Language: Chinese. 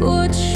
过去。